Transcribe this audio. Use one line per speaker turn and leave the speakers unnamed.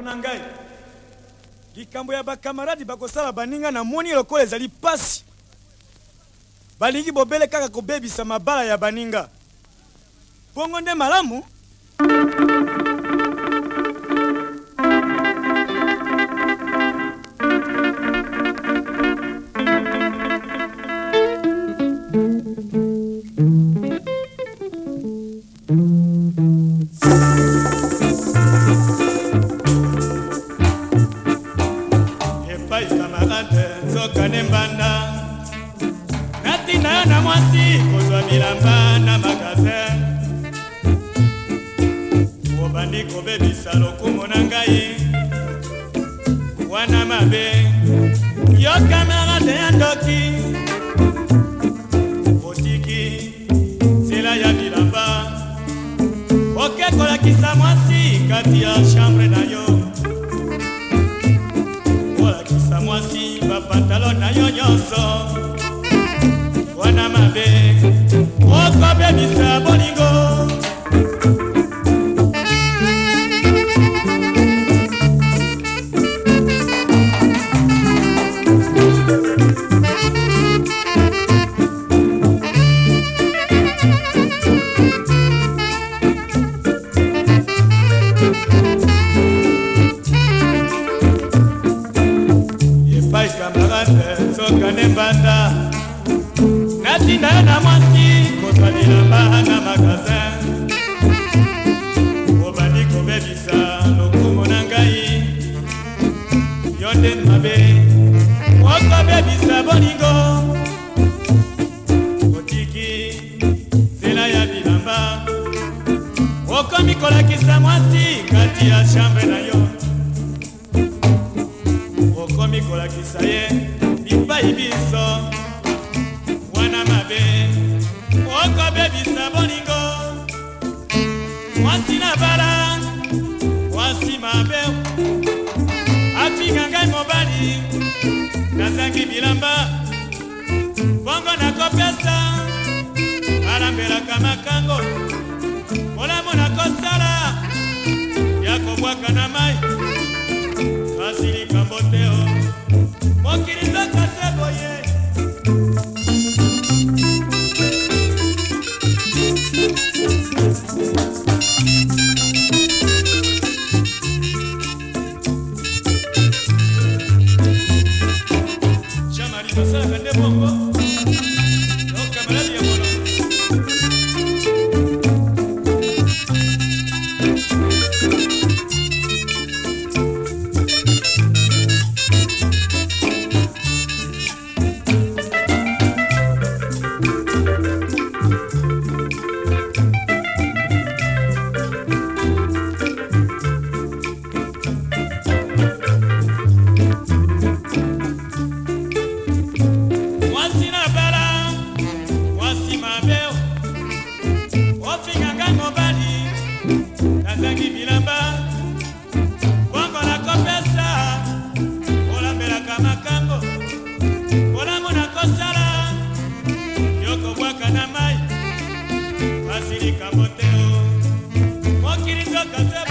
na ngai likambo ya bakamaradi bakosala baninga namoni lokola ezali pasi balingi bobele kaka kobebisa mabala ya baninga mpongo nde malamu mbanda natinda na mwasi kozwa bilamba na magasin obandi kobebisa lokumu na ngai wana mabe yo kamarade ya ndoki otiki nzela ya bilamba oke kolakisa mwasi kati ya chambre na yo okosi bapatalo na yo nyonso wana mabe okobebisa camarade soka ne mbanda natinda yo na mwasi kozwa bilamba na magazin obandi kobebisa lokumu na ngai yo nde mabe okobebisa bolingo otiki nzela ya bilamba okomi kolakisa mwasi kati ya chambre na yo kolakisa ye bipai biso wana mabe okobebisa boningo mwasi na bala mwasi mabe atinga ngai mobali nazangi bilamba bongo nakopesa Oh. osengi bilamba bongo nakopesa olambelaka makambo kolango nakosala yokobwaka na mai kasi likambo te o mokili zoka